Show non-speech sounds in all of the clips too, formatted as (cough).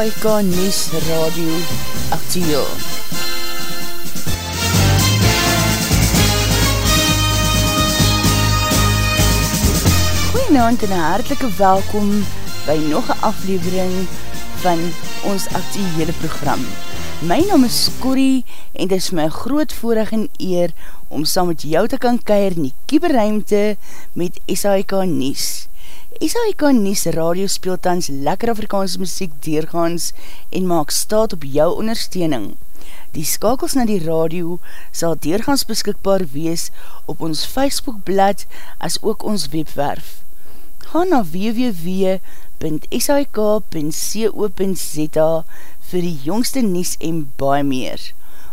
SAIK News Radio Actieel. Goeienavond en hartelike welkom by nog een aflevering van ons actiehele program. My naam is Corrie en dit is my groot voorig en eer om saam met jou te kan keir in die kieberruimte met SAIK News. SAIK Nies Radio speeltans lekker Afrikaanse muziek deurgaans en maak staat op jou ondersteuning. Die skakels na die radio sal deurgaans beskikbaar wees op ons Facebookblad as ook ons webwerf. Ga na www.sik.co.za vir die jongste nies en baie meer.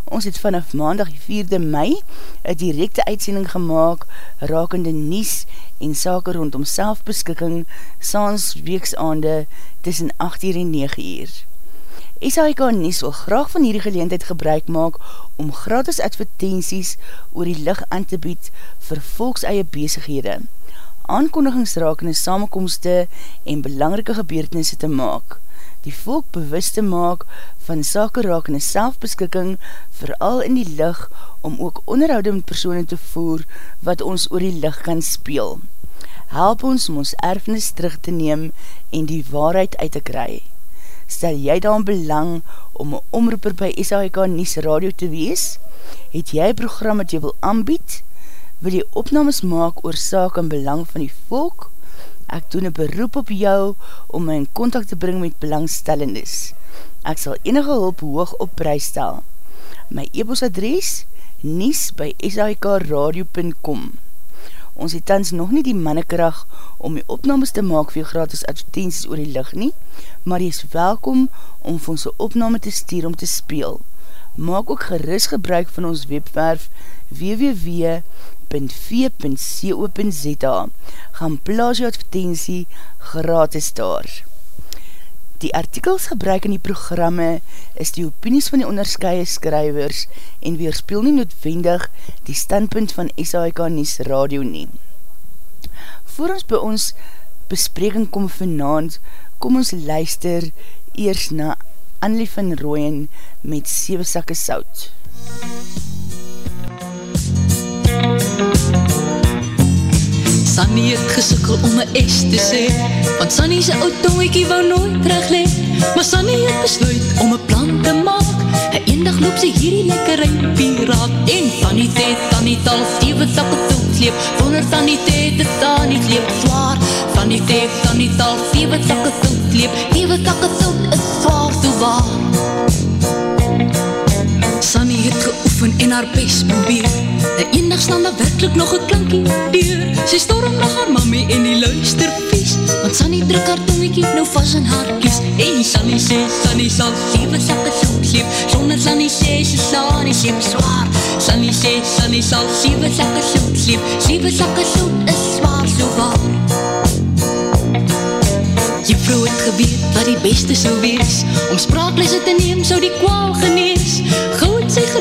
Ons het vanaf maandag 4de mei een directe uitsending gemaakt rakende nies en sake rondom selfbeskikking saans weeksaande tussen 8 uur en 9 uur. SHK Nies wil graag van hierdie geleendheid gebruik maak om gratis advertenties oor die licht aan te bied vir volks eie bezighede, aankondigingsrakende samenkomste en belangrike gebeurtenisse te maak die volk bewust te maak van sake raak en selfbeskikking vooral in die lig om ook onderhoud met persoon te voer wat ons oor die lig kan speel. Help ons om ons erfenis terug te neem en die waarheid uit te kry. Stel jy dan belang om een omroeper by SHK Nies Radio te wees? Het jy program wat jy wil aanbied? Wil jy opnames maak oor saak en belang van die volk? Ek doen een beroep op jou om my in contact te bring met belangstellendes. Ek sal enige hulp hoog op prijs stel. My e-postadres nies by shikradio.com Ons het tans nog nie die mannekrag om die opnames te maak vir gratis advertenties oor die licht nie, maar jy is welkom om vir ons opname te stuur om te speel. Maak ook geris gebruik van ons webwerf www.shikradio.com www.v.co.za gaan plaas jou advertentie gratis daar. Die artikels gebruik in die programme is die opinies van die onderskeie skrywers en weerspeel nie noodwendig die standpunt van SAIK Nies Radio nie. Voor ons by ons bespreking kom vanavond, kom ons luister eers na Annelie van Rooyen met 7 sakke sout. MUZIEK Sunny het gesikkel om my S te sê. Want Sunny sy oud tongiekie wou nooit recht le Maar Sunny het besluit om my plan te maak. En een dag loop sy hierdie lekker in piraat En Tanny Ted, Tanny Tal, Steven takke toet leep Wonder Tanny Ted, het Tanny leep zwaar Tanny Ted, Tanny Tal, Steven takke toet leep Steven takke toet is zwaar so waar. Sunny het geoefen en haar best probeer. En eendag staan daar werkelijk nog een klankie deur. Sy storm na haar mami en die luister vies. Want Sunny druk haar tongiekie nou vast in haar kies. En Sunny sê, Sunny sal sieve sakke soek sleep Sonder Sunny sê, sy Sunny sleep zwaar. Sunny sê, Sunny sal sieve sakke soek sleep. Sieve sakke soek is zwaar so waar. Je vrou het geweet wat die beste sou wees. Om spraaklese te neem sou die kwaal genees. Goed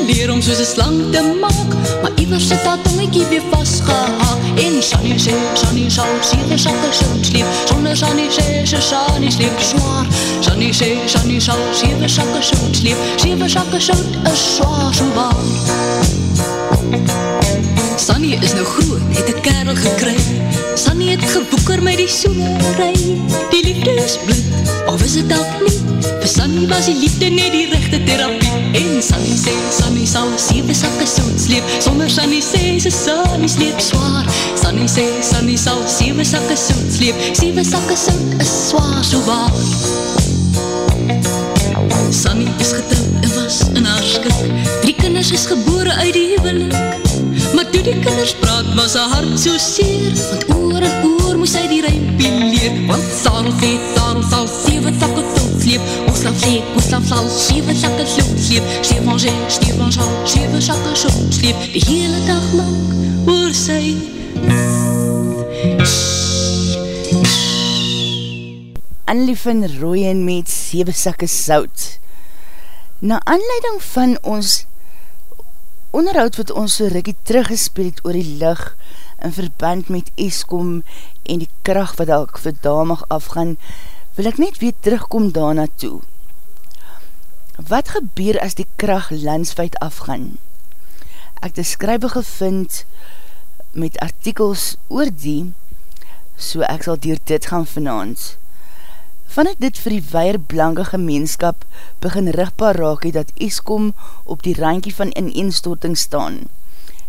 sy geleer om soos een slang te maak Maar iwers sit dat tongiekie weer vastgehaak En Sunny sê, Sunny sal sieve sakke soet sleep. Sonder Sunny sê, sy Sunny sleep. Zwaar. Sunny sê, Sunny sal sieve sakke soet sleep. Sieve sakke soet is zwaar so waar Sunny is nou groot, het een kerel gekry. Sunny het geboeker met die soelerij Die liefde is bloed, of is het ook nie Vir Sunny was die liefde net die rechte therapie. En Sunny sê, Sunny sal sieve sakke soet sleep. Sonder Sunny sê, sy Sunny sleep zwaar Sunny sê, Sunny sal sieve sakke soet sleep. Sieve sakke soet is zwaar so waar. Sunny is getrouwd en was in haar skik. Drie kinders is gebore uit die huwelik Maar toe die kinders praat was haar hart so seer. Want oor en oor moes sy die rijmpie leer. Want Sarel sê, Sarel sal Sewe sakke soot sleep. Oeslav sê, Oeslav sal Sewe sakke soot sleep. Stefan sê, Stefan sal Sewe sakke soot sleep. Die hele dag lang oor sy Annelie van Rooyen met Sewe sakke sout Na aanleiding van ons onderhoud wat ons so rikkie teruggespeeld het oor die licht in verband met Eskom en die kracht wat ek vir damig afgaan, wil ek net weer terugkom daarna toe. Wat gebeur as die kracht landswijd afgaan? Ek het skrywe gevind met artikels oor die, so ek sal dier dit gaan vanavond. Vanuit dit vir die weier blanke gemeenskap begin rigbaar raak het dat Eskom op die randje van ineenstorting staan.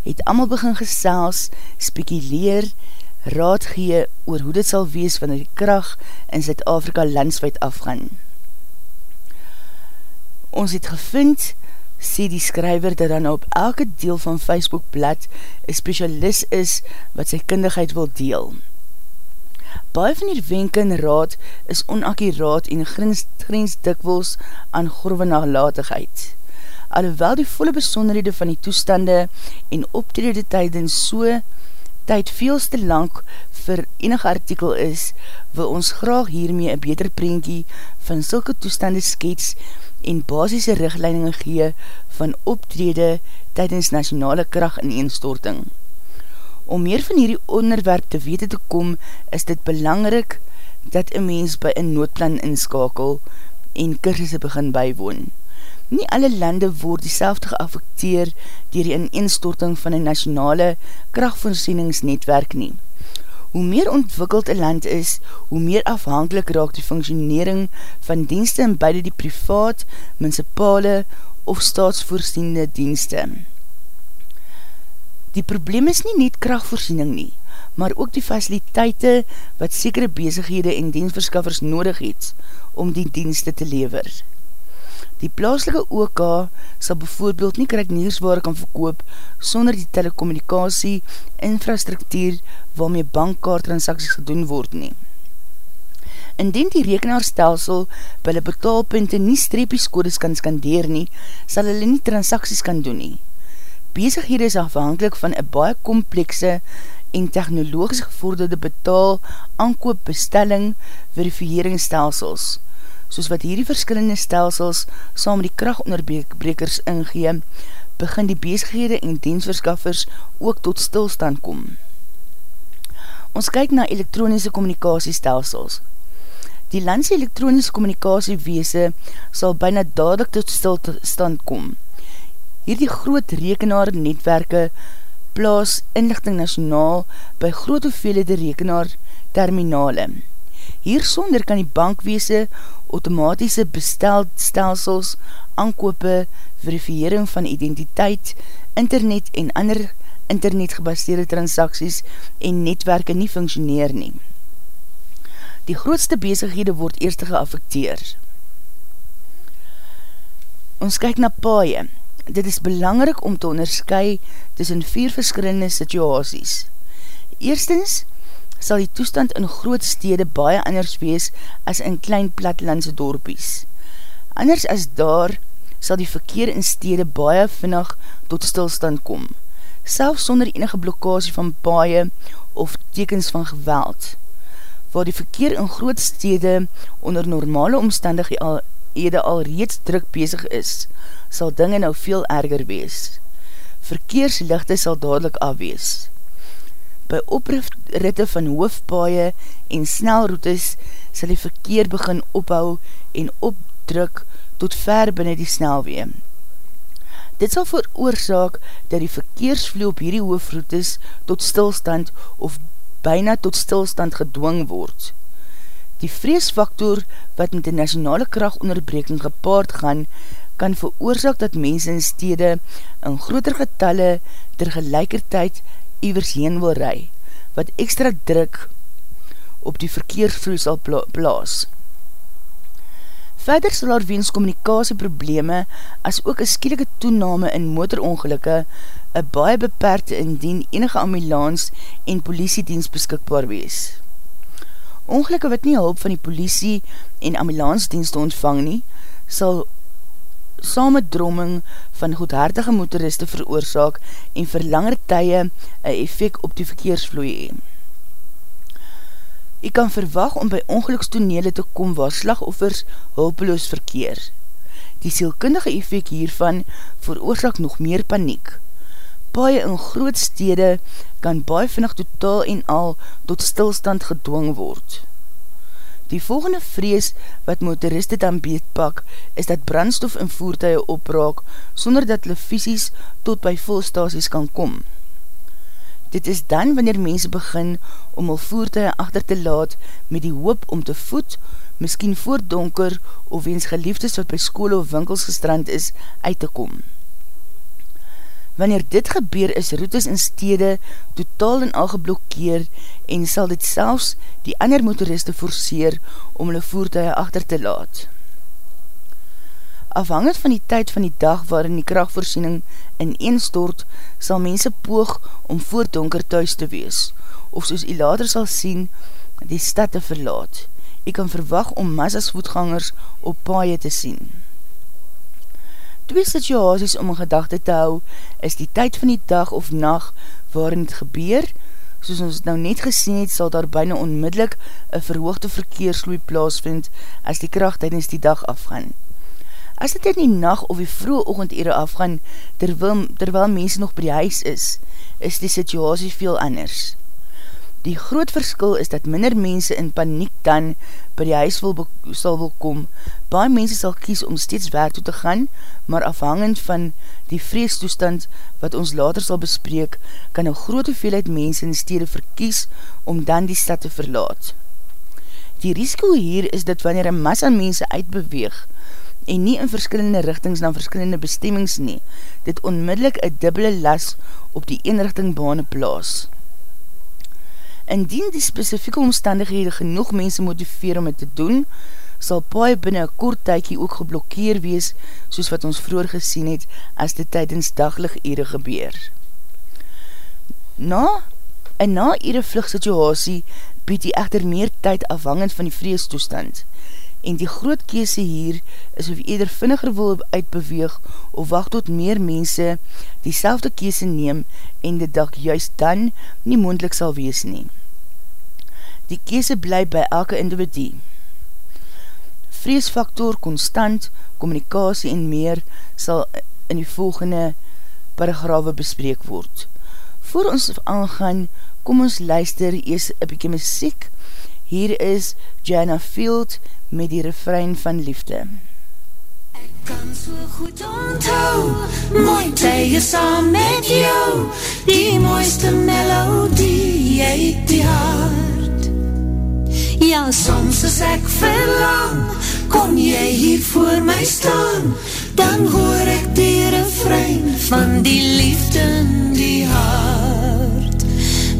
Het amal begin gesels, spekuleer, raad gee oor hoe dit sal wees wanneer die kracht in Zuid-Afrika landswijd afgaan. Ons het gevind, sê die skryver dat dan op elke deel van Facebook blad een specialist is wat sy kindigheid wil deel. Baie van die wenke en raad is onakkiraat en grens, grens dikwels aan grove nalatigheid. Alhoewel die volle besonderhede van die toestande en optrede tydens so tyd veels te lang vir enige artikel is, wil ons graag hiermee een beter prentjie van sulke toestande skets en basisse richtleidinge gee van optrede tydens nationale kracht in eenstorting. Om meer van hierdie onderwerp te wete te kom, is dit belangrik dat een mens by een noodplan inskakel en kursusse begin bywoon. Nie alle lande word die selfde geaffekteer dier die ineenstorting van een nationale krachtvoorzieningsnetwerk nie. Hoe meer ontwikkeld een land is, hoe meer afhankelijk raak die functionering van dienste in beide die privaat, municipale of staatsvoorziende dienste. Die probleem is nie net krachtvoorziening nie, maar ook die faciliteite wat sekere bezighede en dienstverskaffers nodig het om die dienste te lever. Die plaaslike OK sal bijvoorbeeld nie krijg nieuwsware kan verkoop sonder die telecommunikatie infrastruktuur waarmee bankkaartransaksies gedoen word nie. Indien die rekenaarstelsel by die betaalpunte nie streepieskodes kan skandeer nie, sal hulle nie transaksies kan doen nie bezighede is afhankelijk van een baie komplekse en technologisch gevorderde betaal, aankoop, bestelling, verifieringsstelsels. Soos wat hierdie verskillende stelsels saam die krachtonderbrekers ingee, begin die bezighede en diensverskaffers ook tot stilstand kom. Ons kyk na elektronische communicatiestelsels. Die landse elektronische communicatieweese sal byna dadelijk tot stilstand kom hierdie groot rekenaar netwerke plaas inlichting nationaal by groot hoeveelhede rekenaar terminale. Hiersonder kan die bankweese automatiese bestelstelsels, aankope, verifiering van identiteit, internet en ander internetgebaseerde transacties en netwerke nie functioneer nie. Die grootste bezighede word eerst geaffekteer. Ons kyk na paaie dit is belangrik om te onderskui tussen vier verskillende situasies. Eerstens sal die toestand in groot stede baie anders wees as in klein platlandse dorpies. Anders as daar sal die verkeer in stede baie vinnig tot stilstand kom, selfs sonder enige blokkasie van baie of tekens van geweld. Waar die verkeer in groot stede onder normale omstandighede al reeds druk bezig is, sal dinge nou veel erger wees. Verkeerslichte sal dadelijk afwees. By opritte van hoofdpaaie en snelroutes sal die verkeer begin ophou en opdruk tot ver binnen die snelwee. Dit sal veroorzaak dat die verkeersvloe op hierdie hoofdroutes tot stilstand of byna tot stilstand gedwong word. Die vreesfaktor wat met die nationale krachtonderbreking gepaard gaan, kan veroorzaak dat mense in stede in groter getalle ter gelijkertijd ivers heen wil rij, wat extra druk op die verkeersvloe sal plaas. Verder sal daar weens communicatieprobleme as ook een skielike toename in motorongelukke een baie beperkte indien enige ambulans en politiedienst beskikbaar wees. Ongelukke wat nie hulp van die politie en ambulansdienst ontvang nie, sal samedromming van goedhartige motoriste veroorzaak en vir langer tye een effect op die verkeersvloei hee. Jy kan verwag om by ongelukstonele te kom waar slagoffers hulpeloos verkeer. Die sielkundige effect hiervan veroorzaak nog meer paniek. Paie in groot stede kan baie vinnig totaal en al tot stilstand gedwong word. Die volgende vrees wat motoriste dan beetpak, is dat brandstof in voertuie opraak, sonder dat hulle visies tot by volstasies kan kom. Dit is dan wanneer mense begin om al voertuie achter te laat met die hoop om te voet, miskien voor donker of wens geliefdes wat by skole of winkels gestrand is, uit te kom. Wanneer dit gebeur is routes in stede totaal en al geblokkeer en sal dit selfs die ander motoriste forceer om hulle voertuie achter te laat. Afhangend van die tyd van die dag waarin die krachtvoorziening in een stort, sal mense poog om voor donker thuis te wees, of soos jy later sal sien, die stad te verlaat. Jy kan verwag om massas voetgangers op paaie te sien. Twee situasies om in gedachte te hou is die tyd van die dag of nacht waarin het gebeur. Soos ons het nou net gesien het, sal daar byna onmiddellik een verhoogde verkeersloei plaasvind as die kracht tijdens die dag afgaan. As dit in die nacht of die vroege oogend afgaan, terwyl, terwyl mense nog by die huis is, is die situasie veel anders. Die groot verskil is dat minder mense in paniek dan by die huis wil, sal wil kom. Baie mense sal kies om steeds werk toe te gaan, maar afhangend van die vreestoestand wat ons later sal bespreek, kan een groot hoeveelheid mense in stede verkies om dan die stad te verlaat. Die risiko hier is dat wanneer een massa mense uitbeweeg, en nie in verskillende richtings na verskillende bestemmings nie, dit onmiddellik een dubbele las op die eenrichting bane plaas. Indien die specifieke omstandighede genoeg mense motiveer om het te doen, sal paai binnen een kort tykie ook geblokkeer wees, soos wat ons vroeger gesien het, as dit tydens daglig ere gebeur. Na, en na ere vluchtsituasie bied die echter meer tyd afhangend van die vreestoestand, en die groot kese hier is of jy eder vinniger wil uitbeweeg of wacht tot meer mense die selfde kese neem en die dag juist dan nie moendlik sal wees neem. Die kese bly by elke individu. Vreesfaktor, constant, communicatie en meer sal in die volgende paragrawe bespreek word. Voor ons aangaan, kom ons luister eers een bykie muziek. Hier is Jana Field met die refrein van liefde. Ek kan so goed onthou, mooi tye saam met jou, die mooiste melodie uit die hart. Ja, soms as ek verlang, kom jy hier voor my staan, dan hoor ek die refrein van die liefde in die hart.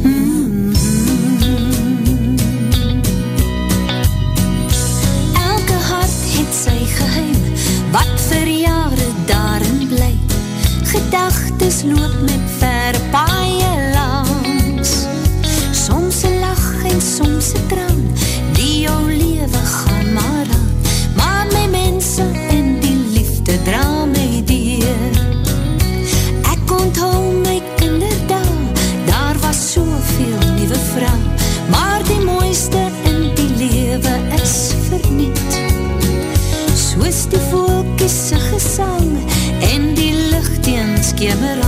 Mm -hmm. Elke hart het sy geheim, wat vir jare daarin bly, gedagtes loop met verre in skemerand En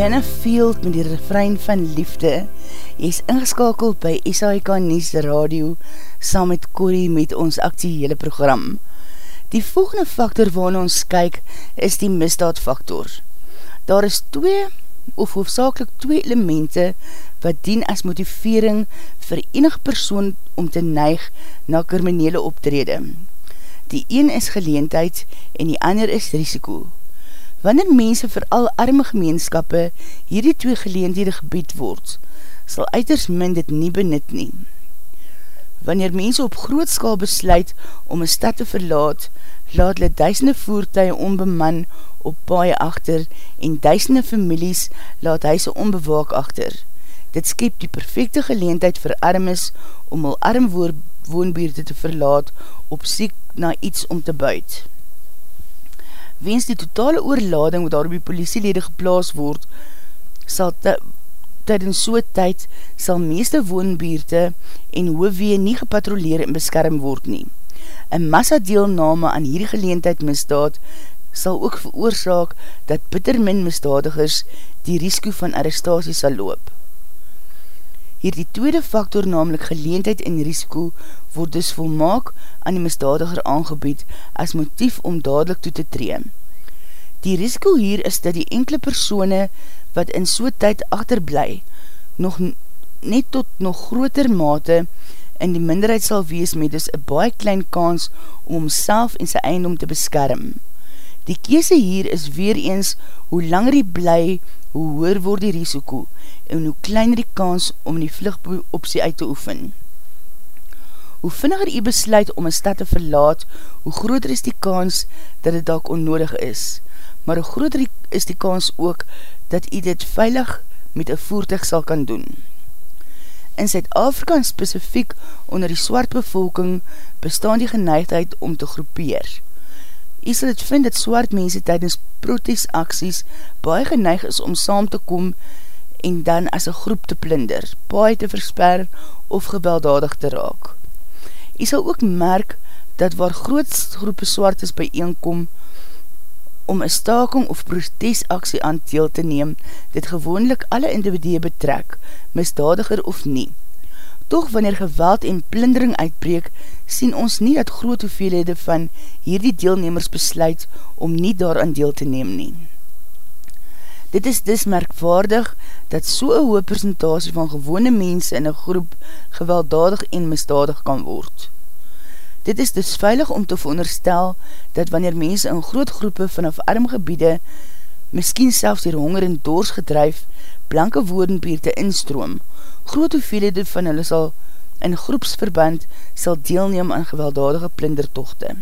Joanna Field met die refrein van liefde. Jy is ingeskakeld by SAIK Nies Radio saam met Corrie met ons actiehele program. Die volgende factor waarna ons kyk is die misdaadfactor. Daar is twee of hoofdzakelik twee elemente wat dien as motivering vir enig persoon om te neig na kriminele optrede. Die een is geleentheid en die ander is risiko. Wanneer mense vir al arme gemeenskappe hierdie twee geleendhede gebied word, sal uiters min dit nie benut nie. Wanneer mense op grootskaal besluit om een stad te verlaat, laat hulle duisende voertuie onbeman op paie achter en duisende families laat huise onbewaak achter. Dit skep die perfecte geleendheid vir armes om al arm woonbeerde te verlaat op siek na iets om te buit wens die totale oorlading wat daar op die politielede geplaas word, sal tydens so tyd sal meeste woonbeerte en hoofwee nie gepatroleer en beskerm word nie. Een massa deelname aan hierdie geleentheid misdaad sal ook veroorzaak dat bitter min misdadigers die risiko van arrestatie sal loop. Hier die tweede factor, namelijk geleentheid en risiko, word dus volmaak aan die misdadiger aangebied as motief om dadelijk toe te tree. Die risiko hier is dat die enkele persone wat in so tyd achterblij, nog net tot nog groter mate in die minderheid sal wees met dus een baie klein kans om homself en sy eindom te beskerm. Die kese hier is weer eens hoe langer die bly, hoe hoer word die risiko en hoe kleiner die kans om die vlugopsie uit te oefen. Hoe vinniger jy besluit om een stad te verlaat, hoe groter is die kans dat het dalk onnodig is. Maar hoe groter is die kans ook dat jy dit veilig met een voertuig sal kan doen. In Zuid-Afrika en specifiek onder die swart bevolking bestaan die geneigdheid om te groepeer. Jy sal het vind dat swart mense tydens protestaksies baie geneig is om saam te kom en dan as een groep te plinder, paai te versper of gewelddadig te raak. Jy sal ook merk dat waar groot groepe swartes bijeenkom om een staking of protesaksie aan deel te neem, dit gewoonlik alle individue betrek, misdadiger of nie. Toch wanneer geweld en plindering uitbreek, sien ons nie dat groot hoeveelhede van hierdie deelnemers besluit om nie daaraan deel te neem nie. Dit is dis merkwaardig dat so een hoë presentatie van gewone mense in een groep gewelddadig en misdadig kan word. Dit is dus veilig om te veronderstel dat wanneer mense in groot groepe vanaf arm gebiede, miskien selfs dier honger en doors gedryf, blanke woordenbeerte instroom, groot hoeveelhede van hulle sal in groepsverband sal deelneem aan gewelddadige plindertochte.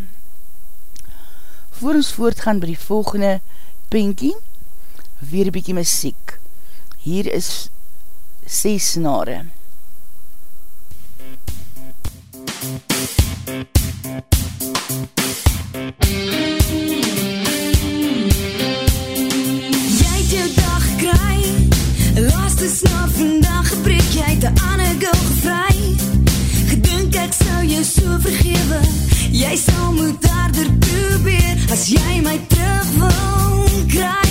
Voor ons voortgaan by die volgende penkie, weer een bykie muziek. Hier is 6 snare. Jy het een ander girl gevry Gedink ek sou jou so vergewe Jy sal moet daarder probeer As jy my terug wil kry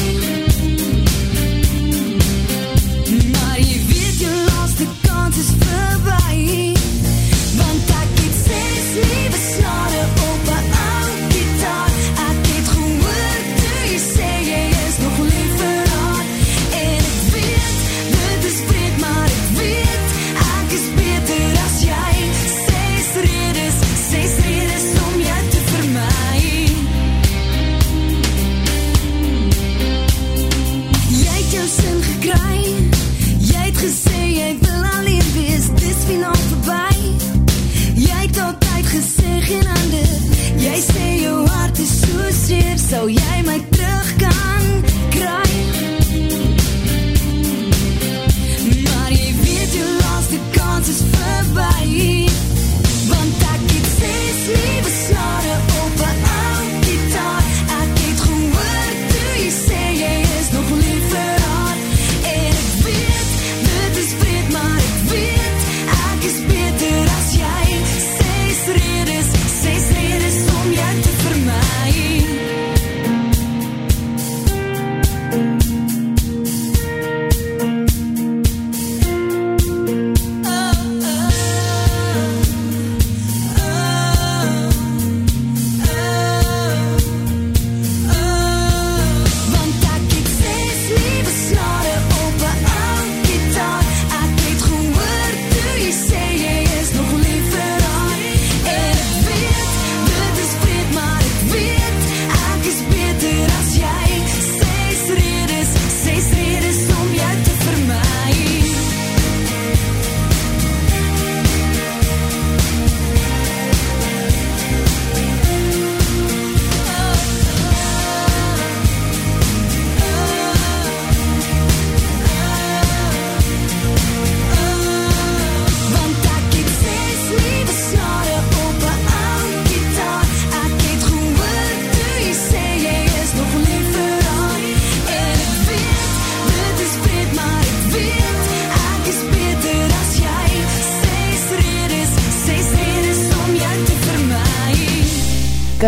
seer Sou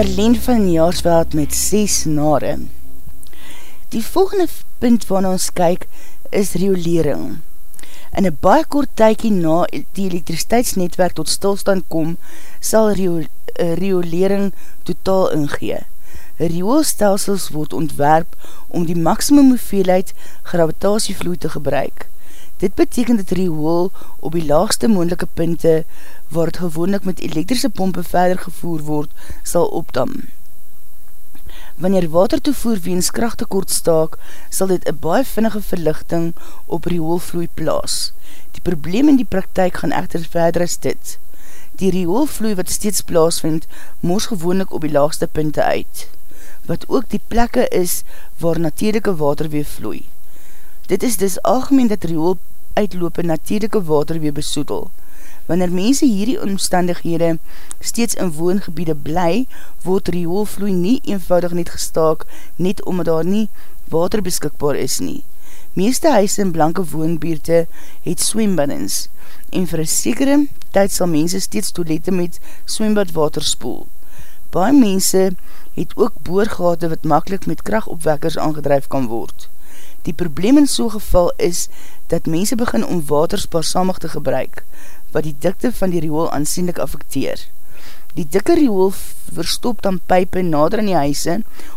Karleen van Jaarsveld met 6 nare. Die volgende punt waarna ons kyk is riolering. In een baie kort tykie na die elektriciteitsnetwerk tot stilstand kom, sal riolering totaal ingee. Rioolstelsels word ontwerp om die maximum hoeveelheid gravitasievloe te gebruik. Dit beteken dat riool op die laagste moendelike punte, waar het gewoonlik met elektrische pompe verder gevoer word, sal opdam. Wanneer watertoevoer weens krachttekort staak, sal dit een baie vinnige verlichting op rioolvloei plaas. Die probleem in die praktijk gaan echter verder as dit. Die rioolvloei wat steeds plaas vind, moos gewoonlik op die laagste punte uit, wat ook die plekke is waar natuurlijke water weer vloei. Dit is dus algemeen dat riool uitloop natuurlijke water weer besoedel. Wanneer mense hierdie omstandighede steeds in woongebiede bly, word rioolvloei nie eenvoudig net gestaak, net omdat daar nie water beskikbaar is nie. Meeste huise in blanke woonbeerte het swembaddens, en vir een sekere tyd sal mense steeds toilette met swembadwater spoel. Baie mense het ook boorgate wat makkelijk met krachtopwekkers aangedrijf kan word. Die probleem in so geval is dat mense begin om water spaarsamig te gebruik, wat die dikte van die riool aansienlik affecteer. Die dikke riool verstop dan pype nader in die huise,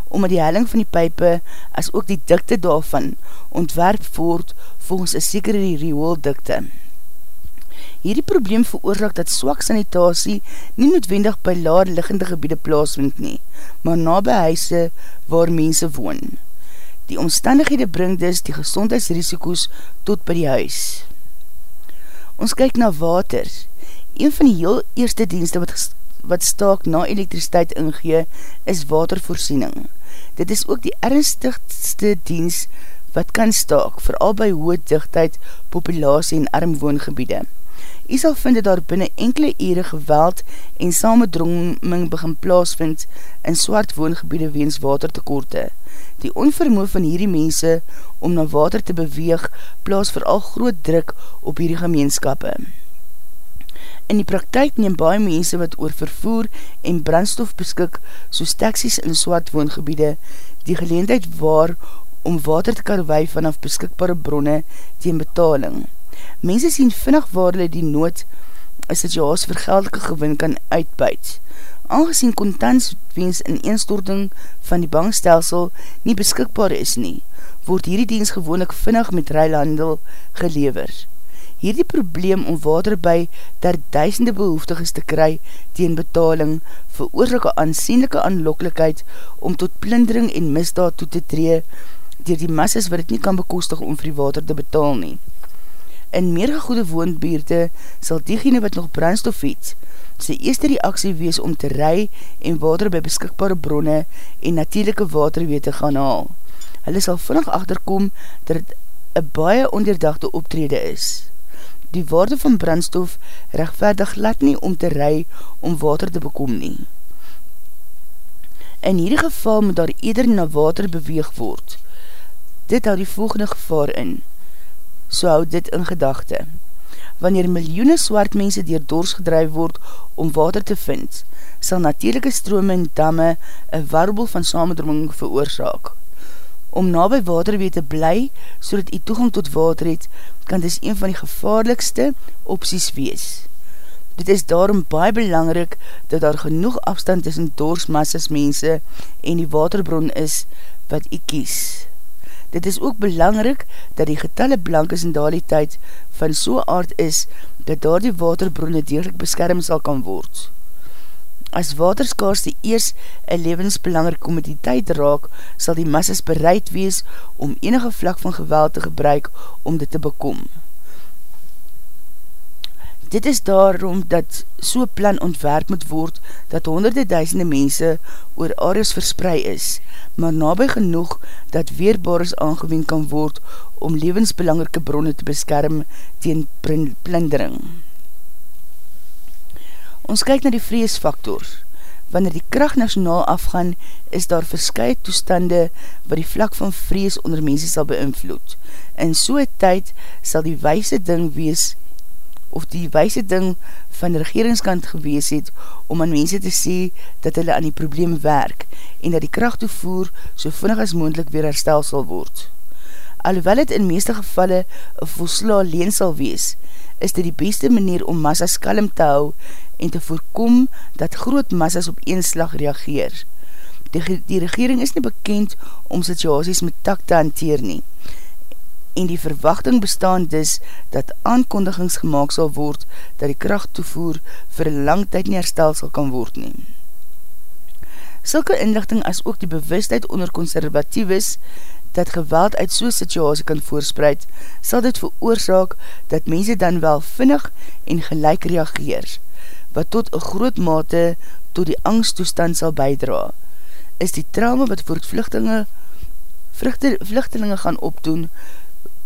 omdat die helling van die pype as ook die dikte daarvan ontwerp voort volgens een sekere riool dikte. Hierdie probleem veroorzaak dat swak sanitasie nie noodwendig by laar liggende gebiede plaasvind nie, maar na by huise waar mense woon. Die omstandighede bring dus die gezondheidsrisikoes tot by die huis. Ons kyk na water. Een van die heel eerste dienste wat, wat staak na elektriciteit ingee, is watervoorziening. Dit is ook die ernstigste dienst wat kan staak, vooral by hoë dichtheid, populatie en arm woongebiede. Jy sal vind dat daar binnen enkele ere geweld en samendronging begin plaasvind in swart woongebiede weens watertekorte. Die onvermoe van hierdie mense om na water te beweeg plaas vooral groot druk op hierdie gemeenskappe. In die praktijk neem baie mense wat oor vervoer en brandstof beskik soos taxies in swart woongebiede die geleendheid waar om water te karwei vanaf beskikbare bronne teen betaling. Mense sien vinnig waar hulle die nood een situasie vir geldelike gewin kan uitbuit. Aangezien kontantswens in eenstorting van die bankstelsel nie beskikbaar is nie, word hierdie diens gewoonlik vinnig met ruilhandel gelever. Hierdie probleem om water by ter duisende behoeftiges te kry teen betaling veroorlijke aansienlijke aanlokkelijkheid om tot plindering en misdaad toe te tree dier die masses wat het nie kan bekostig om vir die water te betaal nie. In meer gegoede woonbeerte sal diegene wat nog brandstof het, sy eerste reaksie wees om te ry en water by beskikbare bronne en natuurlijke water weer te gaan haal. Hulle sal vinnig achterkom dat het een baie onderdagde optrede is. Die waarde van brandstof rechtvaardig laat nie om te ry om water te bekom nie. In hierdie geval moet daar eerder na water beweeg word. Dit hou die volgende gevaar in so houd dit in gedachte. Wanneer miljoene swart mense dier dors gedrijf word om water te vind, sal natuurlijke strome en damme een warbel van samendroming veroorzaak. Om na by water weer te bly, so dat die toegang tot water het, kan dis een van die gevaarlikste opties wees. Dit is daarom baie belangrik dat daar genoeg afstand tussen dorsmassas mense en die waterbron is wat ek kies. Dit is ook belangrik dat die getalle blankes in daardie tyd van so aard is dat daar die waterbronne deerlik beskerm sal kan word. As waterskaars die eers een levensbelangrike komoditeit raak, sal die masses bereid wees om enige vlak van geweld te gebruik om dit te bekom. Dit is daarom dat so plan ontwerp moet word dat honderde duisende mense oor areas versprei is, maar nabij genoeg dat weerbares aangewend kan word om levensbelangrike bronne te beskerm teen plindering. Ons kyk na die vreesfaktor. Wanneer die kracht nationaal afgaan, is daar verskye toestande wat die vlak van vrees onder mense sal beïnvloed. In soe tyd sal die wijse ding wees of die wijse ding van die regeringskant gewees het om aan mense te sê dat hulle aan die probleem werk en dat die kracht toevoer so vinnig as moendlik weer herstel sal word. Alhoewel het in meeste gevalle een volsla leen sal wees, is dit die beste manier om massas kalm te hou en te voorkom dat groot massas op een slag reageer. Die, die regering is nie bekend om situasies met tak te hanteer nie en die verwachting bestaan dis dat aankondigings gemaakt sal word dat die kracht toevoer vir lang tyd nie herstel sal kan word neem. Sulke inlichting as ook die bewustheid onder conservatief is dat geweld uit so'n situasie kan voorspreid, sal dit veroorzaak dat mense dan wel vinnig en gelijk reageer, wat tot een groot mate tot die angsttoestand sal bijdra. Is die trauma wat voor vluchtinge, vluchtinge gaan opdoen,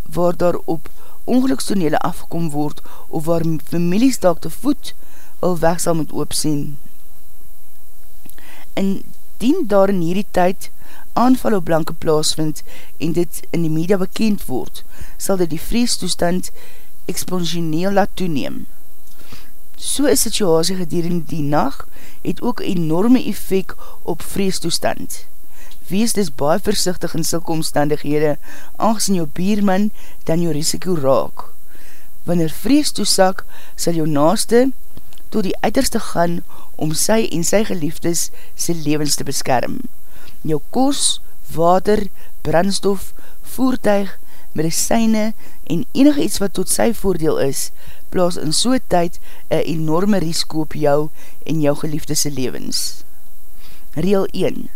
waar daar op ongelukstonele afgekom word of waar families dalk te voet al weg sal moet oopsien. En dien daar in hierdie tyd aanval op blanke plaas vind en dit in die media bekend word, sal dit die vreestoestand exponsioneel laat toeneem. So'n situasie gedurende die nacht het ook enorme effect op vreestoestand wees dis baie versichtig in sylke omstandighede, aangezien jou bierman dan jou risiko raak. Wanneer vrees toesak, sal jou naaste tot die uiterste gaan om sy en sy geliefdes sy levens te beskerm. Jou kos, water, brandstof, voertuig, medicijne en enige iets wat tot sy voordeel is, plaas in soe tyd een enorme risiko op jou en jou geliefdes levens. Reel 1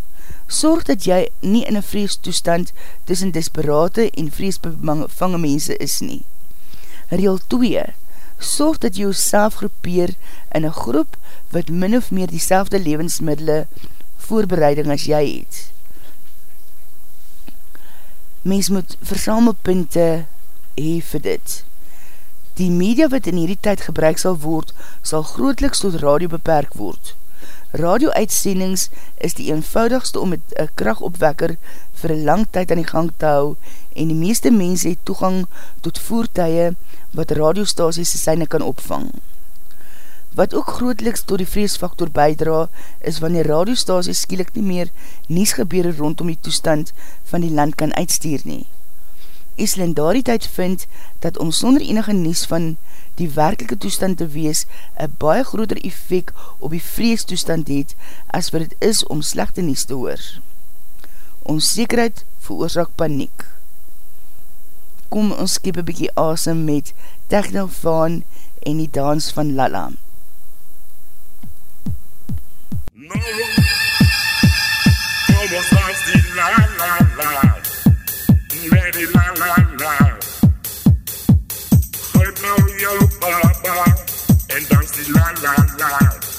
Sorg dat jy nie in een vreestoestand tussen desperate en vreesbevange mense is nie. Reel 2. Sorg dat jy jouself groepeer in een groep wat min of meer die selfde levensmiddele voorbereiding as jy het. Mens moet versamelpunte hee vir dit. Die media wat in hierdie tyd gebruik sal word, sal grootliks tot radio beperk word. Radio-uitsendings is die eenvoudigste om met een krachtopwekker vir een lang tyd aan die gang te hou en die meeste mense het toegang tot voertuie wat radiostasies syne kan opvang. Wat ook grootliks door die vreesfaktor bijdra, is wanneer radiostasies skielik nie meer nies gebeur rondom die toestand van die land kan uitstuur nie. Islin daar die tyd vind dat om sonder enige nies van die werkelike toestand te wees een baie groter effect op die vrees toestand het as wat het is om slechte nies te hoor. Onzekerheid veroorzaak paniek. Kom ons skip een bykie asem met Techno Vaan en die dans van Lala. No, Ready la la la Mario Baba and dance the la la la.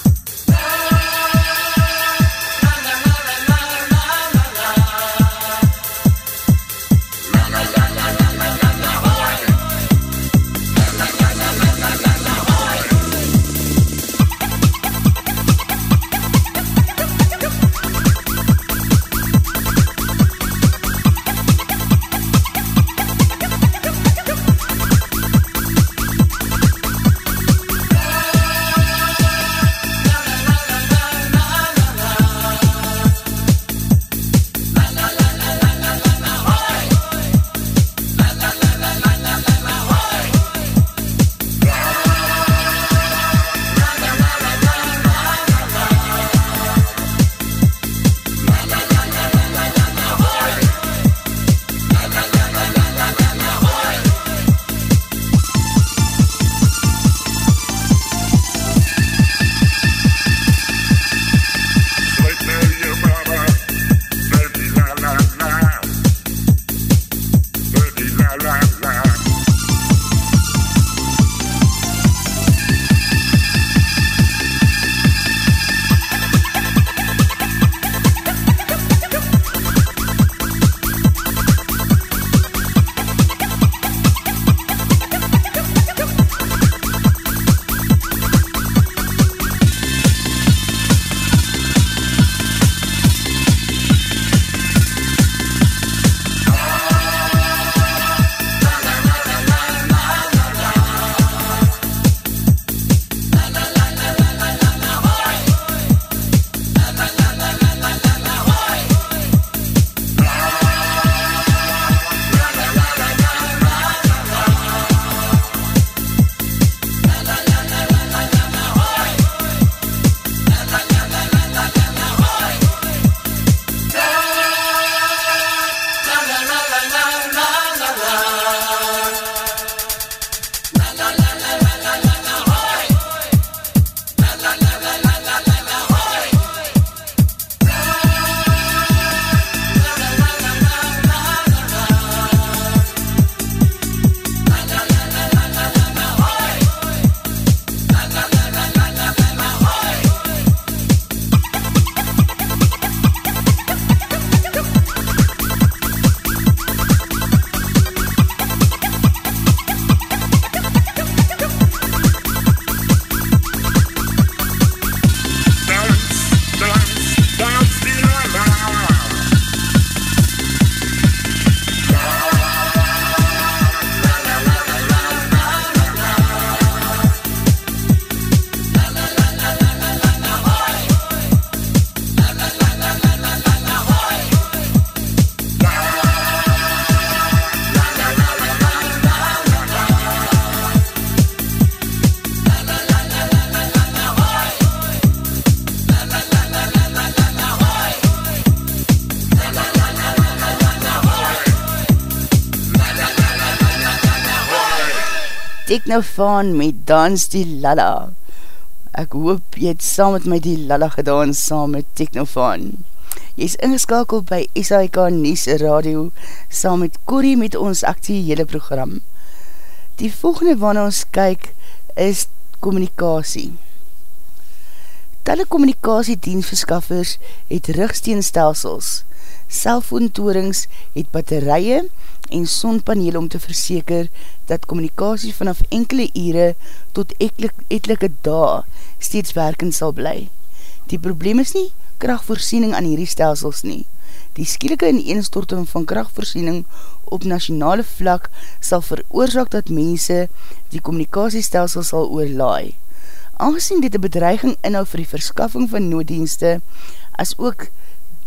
Technofaan met Dans die Lala. Ek hoop jy het saam met my die Lala gedaan saam met Technofaan. Jy is ingeskakeld by SAIK Nies Radio saam met Corrie met ons actiehele program. Die volgende waarna ons kyk is communicatie. Telecommunicatiedienstverskaffers het rugsteenstelsels. Cellfoontorings het batterije en sonpaneel om te verseker dat communicatie vanaf enkele ure tot etelike dae steeds werkend sal bly. Die probleem is nie krachtvoorziening aan hierdie stelsels nie. Die skielike ineenstorting van krachtvoorziening op nationale vlak sal veroorzaak dat mense die communicatiestelsel sal oorlaai aangezien dit een bedreiging inhou vir die verskaffing van nooddienste, as ook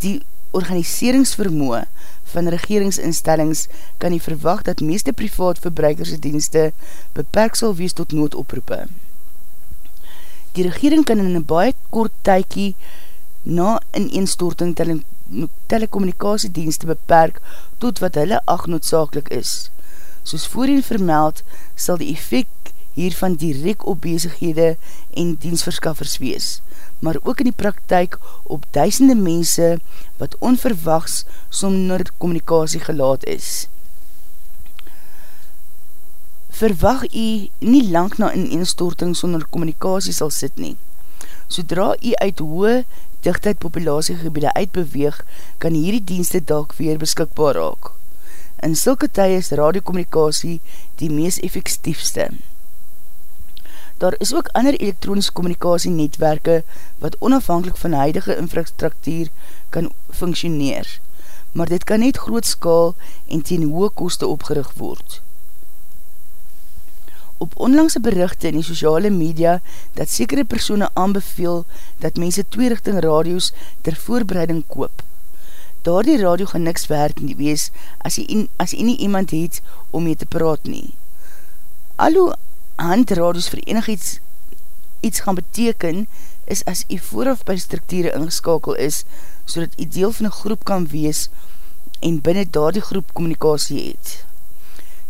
die organiseringsvermoe van regeringsinstellings, kan die verwacht dat meeste privaat verbruikersdienste beperk sal wees tot noodoproepe. Die regering kan in een baie kort tykie na in eenstorting tele telecommunicatiedienste beperk tot wat hulle ag noodzakelik is. Soos voorheen vermeld, sal die effect hiervan direct op bezighede en diensverskaffers wees, maar ook in die praktijk op duisende mense wat onverwachts sonder communicatie gelaat is. Verwag jy nie lang na in eenstorting sonder communicatie sal sit nie. Sodra jy uit hoë dichtheid populatiegebiede uitbeweeg, kan hierdie dienste dalk weer beskikbaar raak. In sulke tye is radiocommunikatie die mees effectiefste. Daar is ook ander elektronische communicatie netwerke wat onafhankelijk van huidige infrastructuur kan functioneer, maar dit kan net grootskaal en teen hoge koste opgerig word. Op onlangse berichte in die sociale media dat sekere persoene aanbeveel dat mense tweerichting radios ter voorbereiding koop. Daar die radio gaan niks werd nie wees as jy, as jy nie iemand het om mee te praat nie. Alho handradios vir enig iets, iets gaan beteken, is as jy vooraf by structure ingeskakel is, so dat jy deel van een groep kan wees en binnen daar die groep communicatie het.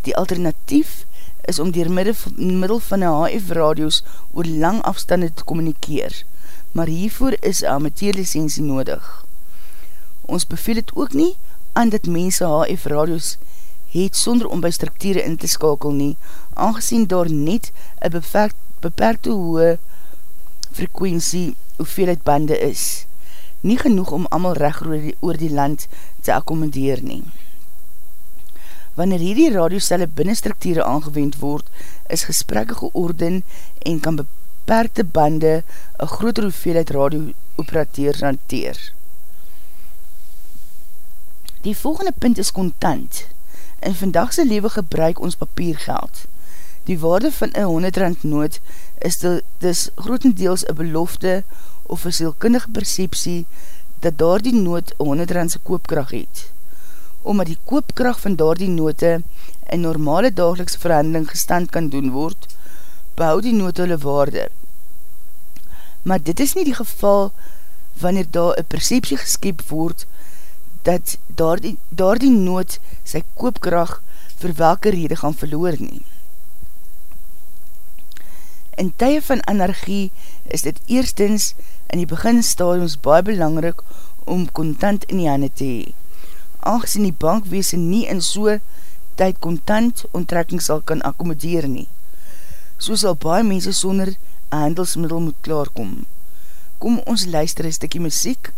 Die alternatief is om dier middel van een HF radios oor lang afstande te communikeer, maar hiervoor is een amateurlicensie nodig. Ons beveel het ook nie aan dat mense HF radios het sonder om by structure in te skakel nie, aangezien daar net een beperkt, beperkte hoë frekwensie hoeveelheid bande is. Nie genoeg om amal recht oor die, oor die land te accommodeer nie. Wanneer hierdie radiocelle binnenstrukture aangewend word, is gesprekke georden en kan beperkte bande een groter hoeveelheid radiooperateurs hanteer. Die volgende punt is contant. In vandagse lewe gebruik ons papiergeld. Die waarde van een 100 rand noot is dus grotendeels een belofte of een sielkundige perceptie dat daar die noot 100 randse koopkracht het. Omdat die koopkracht van daar die note in normale dagelikse verhandeling gestand kan doen word, behou die noot hulle waarde. Maar dit is nie die geval wanneer daar een perceptie geskep word dat daar die, daar die nood sy koopkracht vir welke rede gaan verloor nie. In tye van energie is dit eerstens in die beginstadiums baie belangrik om kontant in die hande te hee. Aangezien die bankwese nie in so tyd kontant onttrekking sal kan akkomodeer nie. So sal baie mense sonder een handelsmiddel moet klaarkom. Kom ons luister een stikkie muziek,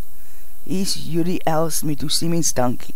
is Julie Els met hoe Siemens dankie.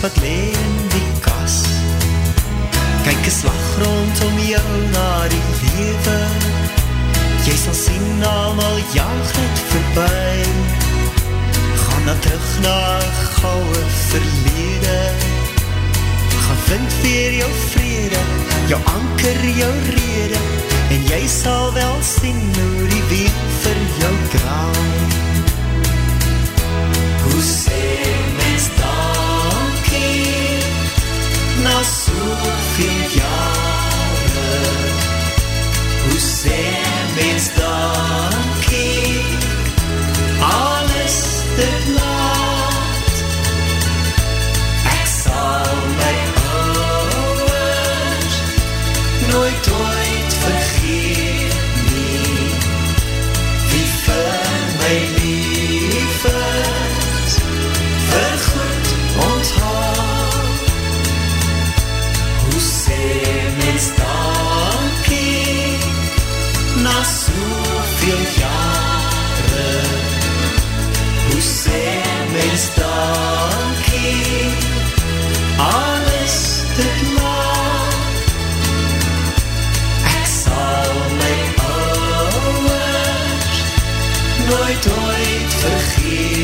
Wat leen in die kas. Kyk een slag rondom jou na die lewe. Jy sal sien allemaal jaag het voorbij Gaan dan terug na gouwe verlede. Gaan vind weer jou vrede Jou anker, jou rede. En jy sal wel sien hoe die wiel vir jou draai. Hoe sê mens Na soveel jare Hoe sê mens dankie Alles dit laat. Ek sal my ouwers Nooit ooit soveel jare Hoe sê mens dankie? Alles dit laat Ek sal my ouwers Nooit ooit vergeet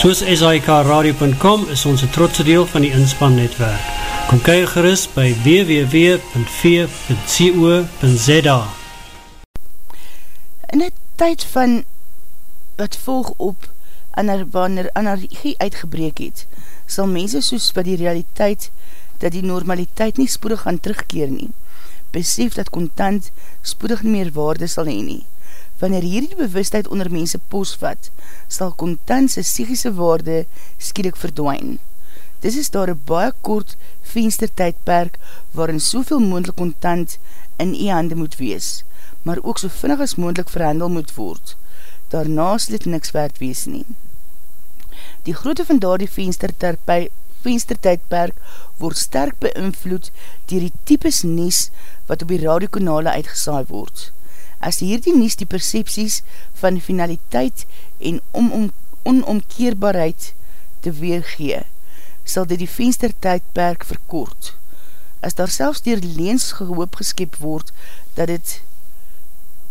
Soos SIKRadio.com is ons een trotse deel van die inspannetwerk. Kom kyk gerust by www.v.co.za In die tyd van wat volg op ander, wanneer anarchie uitgebreek het, sal mense soos wat die realiteit dat die normaliteit nie spoedig gaan terugkeer nie, besef dat kontant spoedig meer waarde sal heen nie. Wanneer hierdie bewustheid onder mense posvat, sal kontant sy psychische waarde skielik verdwijn. Dis is daar een baie kort venstertijdperk waarin soveel moendlik kontant in die hande moet wees, maar ook so vinnig as moendlik verhandel moet word. Daarna sal dit niks waard wees nie. Die grootte van daar die venstertijdperk word sterk beïnvloed dier die types nies wat op die radiokanale uitgesaai word. As hierdie nies die percepties van finaliteit en om, om, onomkeerbaarheid te weergee, sal dit die venstertijdperk verkoort. As daar selfs dier leens gehoop geskep word, dat het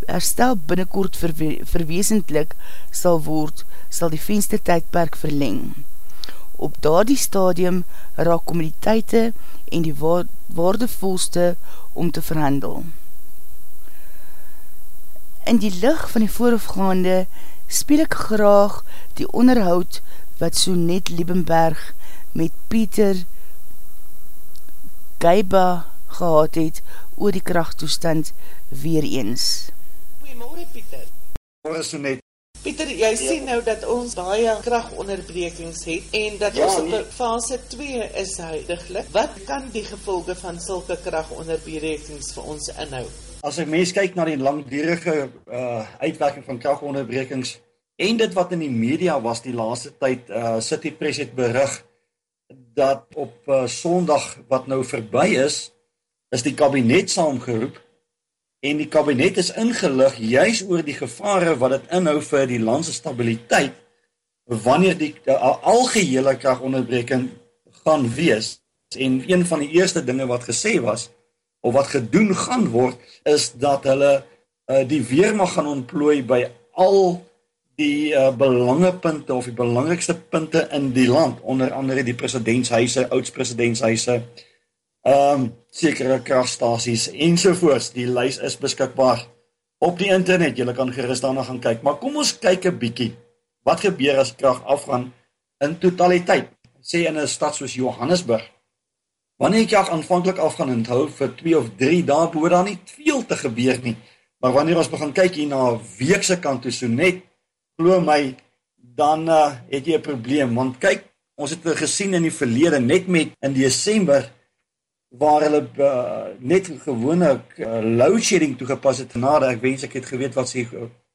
herstel binnenkort verwe verweesendlik sal word, sal die venstertijdperk verleng. Op daardie stadium raak communiteite en die waardevolste om te verhandel. In die licht van die voorafgaande speel ek graag die onderhoud wat so net Liebenberg met Pieter Geiba gehad het oor die krachttoestand weer eens. Goeiemorgen Pieter. Goeiemorgen so net. Pieter, jy ja. sien nou dat ons baie krachtonderbrekings het en dat ja, ons op fase 2 is huidiglik. Wat kan die gevolge van sulke krachtonderbrekings vir ons inhou? As ek mens kyk na die langdurige uh, uitwerking van krachtonderbrekings en dit wat in die media was die laaste tyd, uh, City Press het berig dat op uh, Sondag wat nou verby is, is die kabinet saamgeroep en die kabinet is ingelig juis oor die gevare wat dit inhou vir die land se stabiliteit wanneer die algehele kragonderbreking gaan wees. En een van die eerste dinge wat gesê was of wat gedoen gaan word is dat hulle uh, die weermag gaan ontplooi by al die uh, belangepunte of die belangrikste punte in die land onder andere die presidentshuise, oudspresidentshuise, ehm um, sekere kragstasies ensovoorts. Die lys is beskikbaar op die internet. Jy kan gerus daarna gaan kyk. Maar kom ons kyk 'n bietjie. Wat gebeur as krag afgaan in totaliteit? Sê in 'n stad soos Johannesburg. Wanneer jy aanvanklik afgaan en hou vir 2 of 3 dae behoort daar nie veel te gebeur nie. Maar wanneer ons begin kyk hier na 'n week se kant toe so net glo my dan uh, het jy 'n probleem. Want kyk ons het gesien in die verlede net met in Desember waar hulle uh, net gewone uh, load shedding toegepas het. Nader ek wens ek het geweet wat se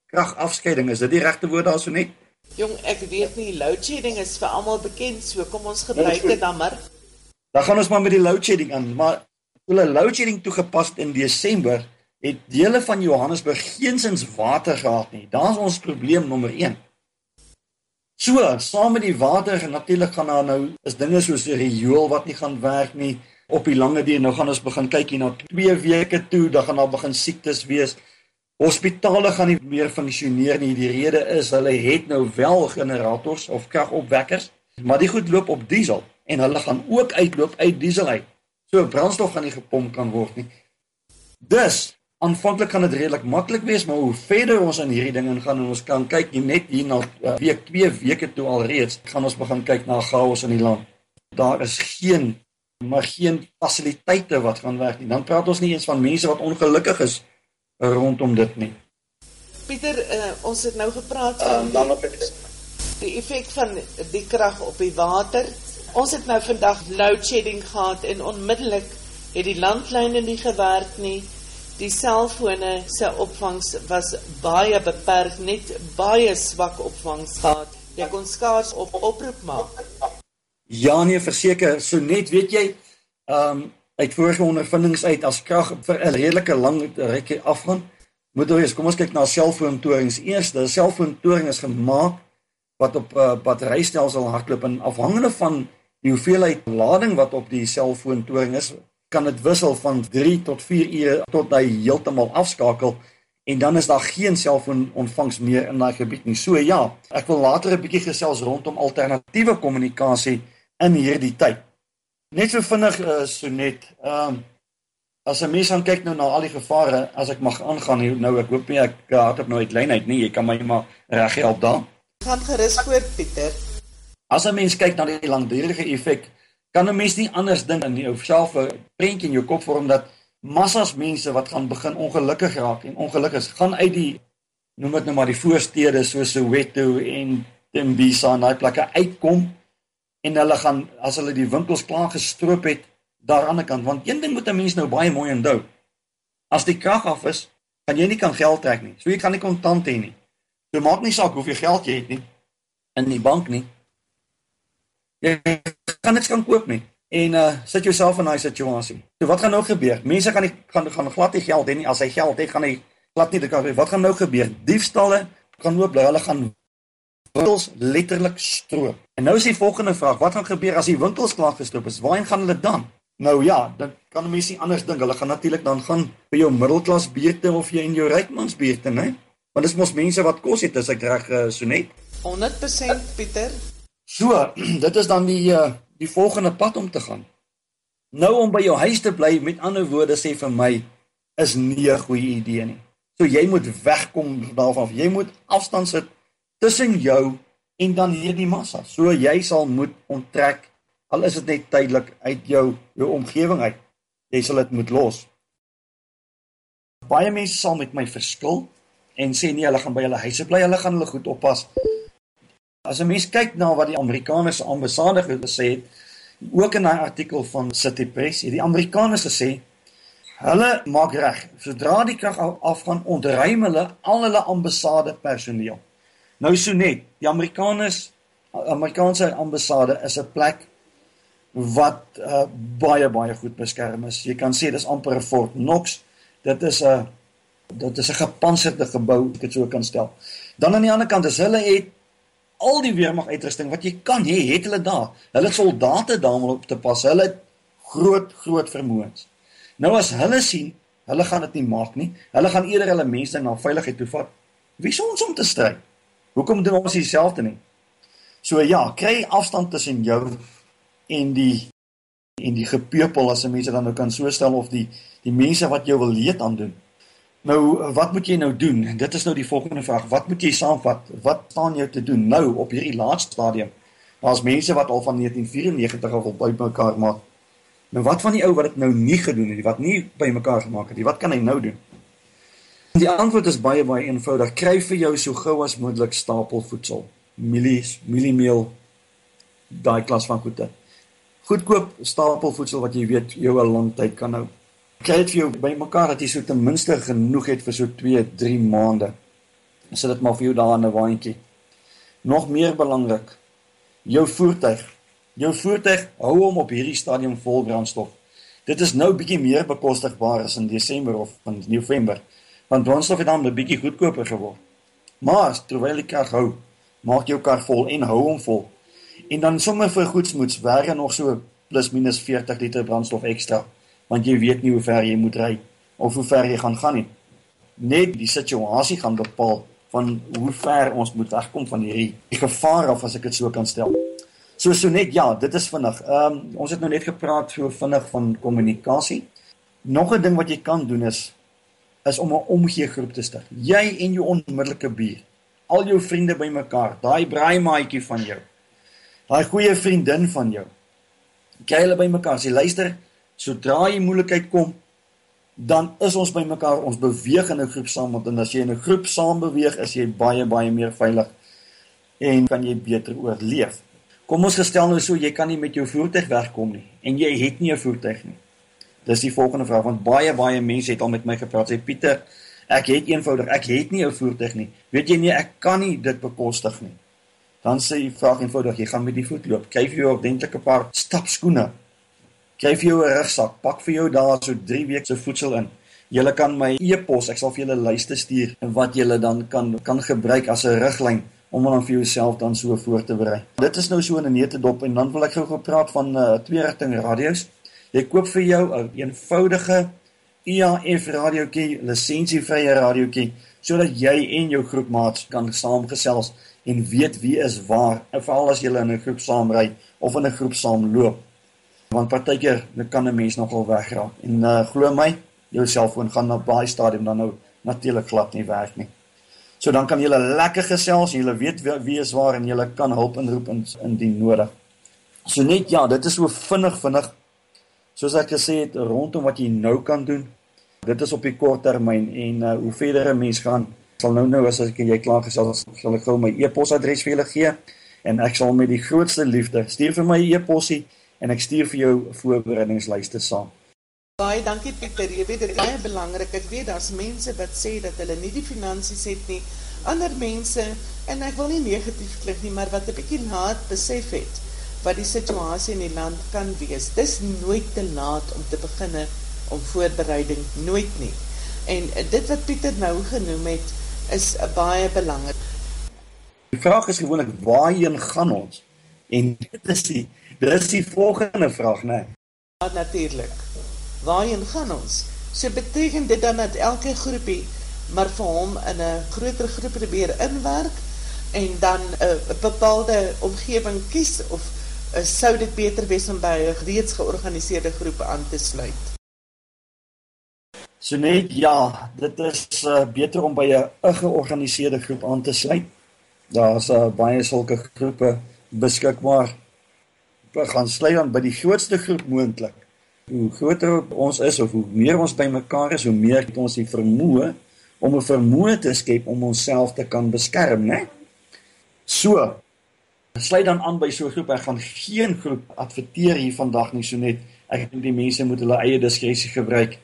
kragafskeiding is. Dit die regte woord daarso net jong ek weet nie load shedding is vir almal bekend so kom ons gebruik dit dan maar dan gaan ons maar met die load shedding aan maar hulle load shedding toegepas in Desember het dele van Johannesburg geensins water gehad nie daar's ons probleem nommer 1 So, saam met die water natuurlik gaan daar nou is dinge soos die riool wat nie gaan werk nie op die lange duur. Nou gaan ons begin kyk hier na 2 weke toe, dan gaan daar begin siektes wees. Hospitale gaan nie meer funksioneer nie. Die rede is hulle het nou wel generators of kragopwekkers, maar die goed loop op diesel en hulle gaan ook uitloop uit diesel uit. So brandstof gaan nie gepomp kan word nie. Dus aanvanklik kan dit redelik maklik wees, maar hoe verder ons in hierdie ding ingaan en ons kan kyk hier net hier na uh, week 2 weke toe alreeds, gaan ons begin kyk na chaos in die land. Daar is geen maar geen fasiliteite wat gaan werk nie. Dan praat ons nie eens van mense wat ongelukkig is rondom dit nie. Pieter, uh, ons het nou gepraat van uh, die, die effek van die krag op die water. Ons het nou vandag load shedding gehad en onmiddellik het die landlyne nie gewerk nie. Die selfone se opvangs was baie beperk, net baie swak opvangs gehad. Jy kon skaars op oproep maak. Ja nee, verseker, so net weet jy, um, uit vorige ondervindings uit as krag vir 'n redelike lang rukkie afgaan, moet ons kom ons kyk na selfoontorings. Eerste, 'n selfoontoring is gemaak wat op uh, batterystelsel hardloop en afhangende van die hoeveelheid lading wat op die selfoontoring is, kan dit wissel van 3 tot 4 ure tot hy heeltemal afskakel en dan is daar geen selfoon ontvangs meer in daai gebied nie. So ja, ek wil later 'n bietjie gesels rondom alternatiewe kommunikasie in hierdie tyd. Net so vinnig uh, so net ehm um, as 'n mens aan kyk nou na al die gevare as ek mag aangaan hier nou ek hoop nie ek hardop nou uit lyn uit nie jy kan my maar reg help dan. Gaan gerus voort Pieter. As 'n mens kyk na die langdurige effek kan 'n mens nie anders dink in jouself 'n prentjie in jou kop vorm dat massas mense wat gaan begin ongelukkig raak en ongelukkig gaan uit die noem dit nou maar die voorstede soos Soweto en Tembisa en daai plekke uitkom en hulle gaan as hulle die winkels klaar gestroop het daar aan die kant. Want een ding moet 'n mens nou baie mooi onthou. As die krag af is kan jy nie kan geld trek nie. So jy kan nie kontant hê nie. So maak nie saak hoeveel geld jy het nie in die bank nie jy kan niks kan koop nie en uh sit jouself in daai situasie so wat gaan nou gebeur mense gaan nie gaan gaan glad nie geld hê nie as hy geld het gaan hy glad nie kan wat gaan nou gebeur diefstalle kan loop hulle gaan winkels letterlik stroop. En nou is die volgende vraag, wat gaan gebeur as die winkels klaar gestroop is? Waarheen gaan hulle dan? Nou ja, dan kan mense nie anders dink. Hulle gaan natuurlik dan gaan by jou middelklas beurte of jy in jou rykmans beurte, né? Want dis mos mense wat kos het as ek reg uh, so net. 100% Pieter. So, (clears throat) dit is dan die uh, die volgende pad om te gaan. Nou om by jou huis te bly, met ander woorde sê vir my, is nie 'n goeie idee nie. So jy moet wegkom daarvan. Jy moet afstand sit tussen jou en dan hierdie massa. So jy sal moet onttrek al is dit net tydelik uit jou jou omgewing uit. Jy sal dit moet los. Baie mense sal met my verskil en sê nee, hulle gaan by hulle huise bly, hulle gaan hulle goed oppas. As 'n mens kyk na wat die Amerikaanse ambassade gesê het, ook in daai artikel van City Press, het die Amerikaners gesê hulle maak reg. Sodra die krag afgaan, ontruim hulle al hulle ambassade personeel. Nou so net, die Amerikaners Amerikaanse ambassade is 'n plek wat uh, baie baie goed beskerm is. Jy kan sê dis amper 'n Fort Knox. Dit is 'n dit is 'n gepantserde gebou, ek dit so kan stel. Dan aan die ander kant is hulle het al die weermag uitrusting wat jy kan hê, het hulle daar. Hulle soldate daar om op te pas. Hulle het groot groot vermoëns. Nou as hulle sien, hulle gaan dit nie maak nie. Hulle gaan eerder hulle mense na veiligheid toe vat. Wie is ons om te stry? Hoekom doen ons dieselfde nie? So ja, kry afstand tussen jou en die en die gepeupel as mense dan nou kan so stel of die die mense wat jou wil leed aan doen. Nou wat moet jy nou doen? Dit is nou die volgende vraag. Wat moet jy saamvat? Wat staan jou te doen nou op hierdie laaste stadium? Daar's mense wat al van 1994 af al by mekaar maak. Nou wat van die ou wat dit nou nie gedoen het nie, wat nie by mekaar gemaak het nie, wat kan hy nou doen? Die antwoord is baie baie eenvoudig. Kry vir jou so gou as moontlik stapelvoedsel. Mielies, mieliemeel, daai klas van goede goedkoop stapelvoedsel wat jy weet jou 'n lang tyd kan hou. Kry dit vir jou bymekaar dat jy so ten minste genoeg het vir so 2, 3 maande. Sit dit maar vir jou daar in 'n waandjie. Nog meer belangrik, jou voertuig. Jou voertuig hou hom op hierdie stadium vol brandstof. Dit is nou bietjie meer bekostigbaar as in Desember of in November, want brandstof het dan 'n bietjie goedkoper geword. Maar terwyl jy kar hou, maak jou kar vol en hou hom vol en dan sommer vir goedsmoeds werk nog so plus minus 40 liter brandstof ekstra want jy weet nie hoe ver jy moet ry of hoe ver jy gaan gaan nie. Net die situasie gaan bepaal van hoe ver ons moet wegkom van hierdie die gevaar of as ek dit so kan stel. So so net ja dit is vinnig. Um, ons het nou net gepraat so vinnig van kommunikasie. Nog 'n ding wat jy kan doen is is om 'n omgee groep te stig jy en jou onmiddellike buur. Al jou vriende bymekaar daai braai maatjie van jou. Daai goeie vriendin van jou. Kry hulle by mekaar. As jy luister, sodra jy moeilikheid kom, dan is ons by mekaar. Ons beweeg in 'n groep saam want as jy in 'n groep saam beweeg, is jy baie baie meer veilig en kan jy beter oorleef. Kom ons gestel nou so jy kan nie met jou voertuig wegkom nie en jy het nie 'n voertuig nie. Dis die volgende vraag want baie baie mense het al met my gepraat. Sê Pieter, ek het eenvoudig, ek het nie 'n voertuig nie. Weet jy nie, ek kan nie dit bekostig nie dan sê jy vraag eenvoudig, jy gaan met die voet loop. Kyk vir jou ordentlike paar stapskoene. Kyk vir jou 'n rugsak. Pak vir jou daar so 3 weke se voedsel in. Julle kan my e-pos, ek sal vir julle lyste stuur wat julle dan kan kan gebruik as 'n riglyn om dan vir jouself dan so voor te berei. Dit is nou so 'n neutedop en dan wil ek gou gepraat van uh, twee rigting radio's. Jy koop vir jou 'n eenvoudige EAF radiootjie, lisensievrye radiootjie sodat jy en jou groepmaats kan saamgesels en weet wie is waar, veral as jy in 'n groep saam ry of in 'n groep saam loop. Want partykeer kan 'n mens nogal wegraak. En uh, glo my, jou selfoon gaan na baie stadium dan nou natuurlik glad nie werk nie. So dan kan jy lekker gesels, jy weet wie, is waar en jy kan hulp inroep in, indien nodig. So net ja, dit is so vinnig vinnig soos ek gesê het rondom wat jy nou kan doen. Dit is op die kort termyn en uh, hoe verder 'n mens gaan, sal nou nou as ek jy klaar gesels sal ek gou my e-posadres vir julle gee en ek sal met die grootste liefde stuur vir my e-posie en ek stuur vir jou voorbereidingslyste saam. Baie dankie Pieter, jy weet dit is baie belangrik. Ek weet daar's mense wat sê dat hulle nie die finansies het nie. Ander mense en ek wil nie negatief klink nie, maar wat 'n bietjie laat besef het wat die situasie in die land kan wees. Dis nooit te laat om te beginne om voorbereiding nooit nie. En dit wat Pieter nou genoem het, is baie belangrik. Die vraag is gewoonlik waarheen gaan ons? En dit is die dis die volgende vraag, né? natuurlijk, waarheen gaan ons? So beteken dit dan dat elke groepie maar vir hom in een grotere groep probeer inwerk en dan een bepaalde omgeving kies of uh, sou dit beter wees om by een reeds georganiseerde groep aan te sluit? So net, ja, dit is uh, beter om by een georganiseerde groep aan te sluit. Daar is uh, baie sulke groepe beskikbaar. Gaan sluit dan by die grootste groep moendlik. Hoe groter ons is of hoe meer ons by mekaar is, hoe meer het ons die vermoe om een vermoe te skep om ons te kan beskerm, ne? So, sluit dan aan by so'n groep, ek gaan geen groep adverteer hier vandag nie, so net, ek denk die mense moet hulle eie diskretie gebruik,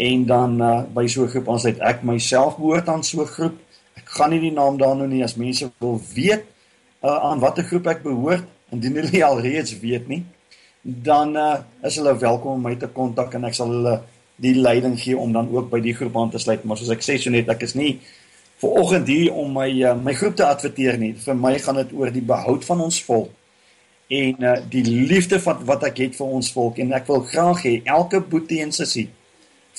en dan uh, by so'n groep aansluit, ek myself behoort aan so'n groep, ek gaan nie die naam daar nou nie, as mense wil weet, uh, aan wat die groep ek behoort, indien hulle al reeds weet nie, dan uh, is hulle welkom om my te kontak, en ek sal hulle die leiding gee om dan ook by die groep aan te sluit. Maar soos ek sê so net, ek is nie vir oggend hier om my uh, my groep te adverteer nie. Vir my gaan dit oor die behoud van ons volk en uh, die liefde wat wat ek het vir ons volk en ek wil graag hê elke boetie en sussie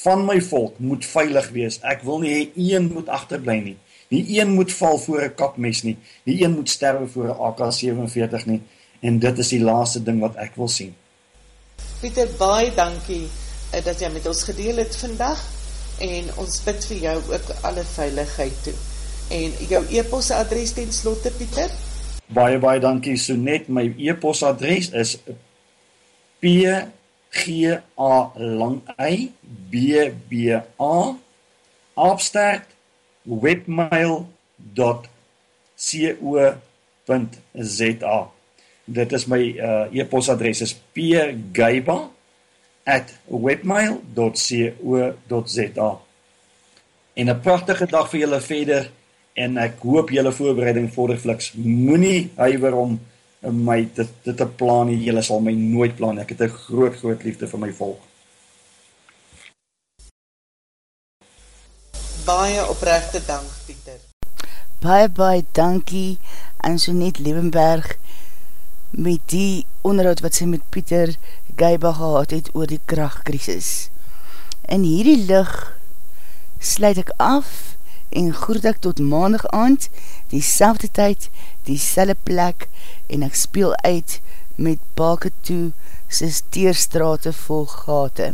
van my volk moet veilig wees. Ek wil nie hê een moet agterbly nie. Nie een moet val voor 'n kapmes nie. Nie een moet sterwe voor 'n AK47 nie. En dit is die laaste ding wat ek wil sien. Pieter, baie dankie uh, dat jy met ons gedeel het vandag en ons bid vir jou ook alle veiligheid toe. En jou e-pos adres ten slotte Pieter? Baie baie dankie. So net my e-pos adres is p g a lang y b b a opstart webmail.co.za. Dit is my uh, e-pos adres is p geyba at webmail.co.za En 'n pragtige dag vir julle verder en ek hoop julle voorbereiding vorder fliks. Moenie huiwer om my dit dit te plan nie. Julle sal my nooit plan. Ek het 'n groot groot liefde vir my volk. Baie opregte dank Pieter. Baie baie dankie aan Sonet Lewenberg met die onderhoud wat sy met Pieter Geiba gehad het oor die krachtkrisis. In hierdie lig sluit ek af en groet ek tot maandag aand, die selfde tyd, die selle plek en ek speel uit met bake toe sy steerstrate vol gate.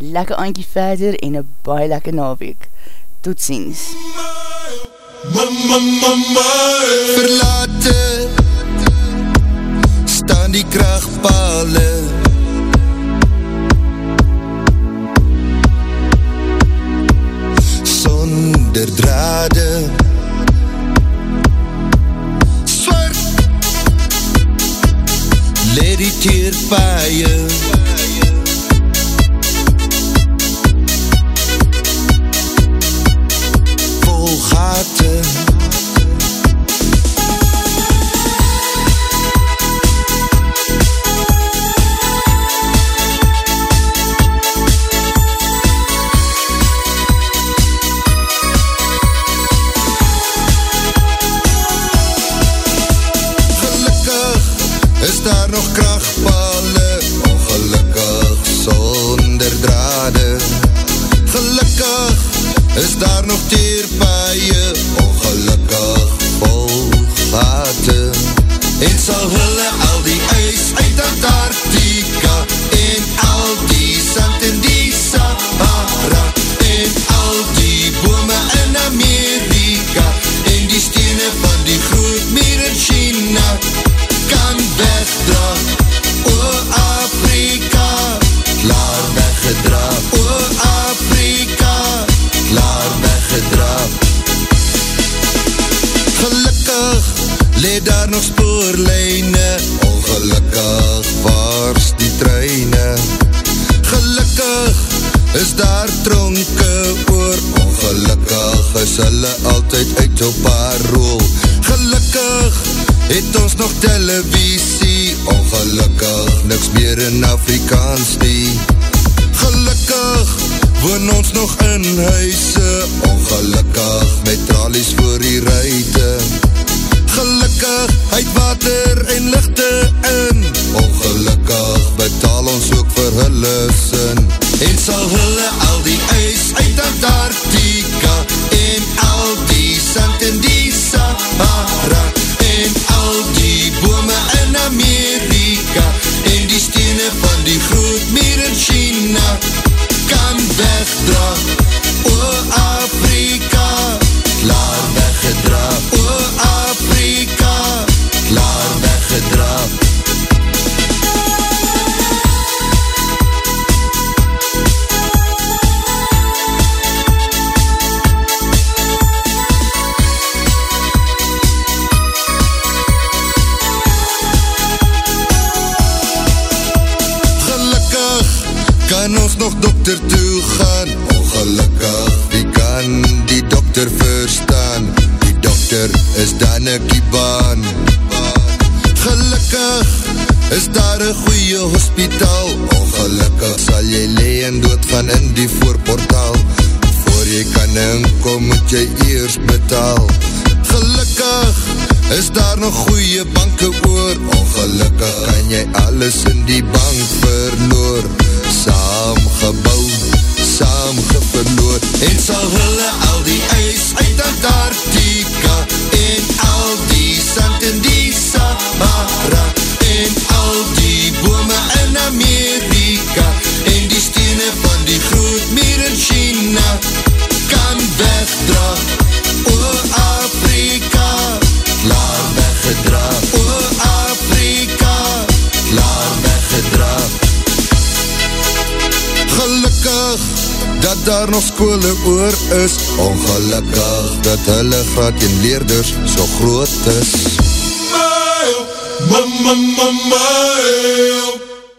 Lekke aandje verder en een baie lekke naweek. Tot ziens. Verlate staan die krachtpale. Sonder drade. Swart Let die teerpaaie. Vol gate En sal Love gelukkig dat hulle graad en leerders so groot is. My help, my, my, my, my help.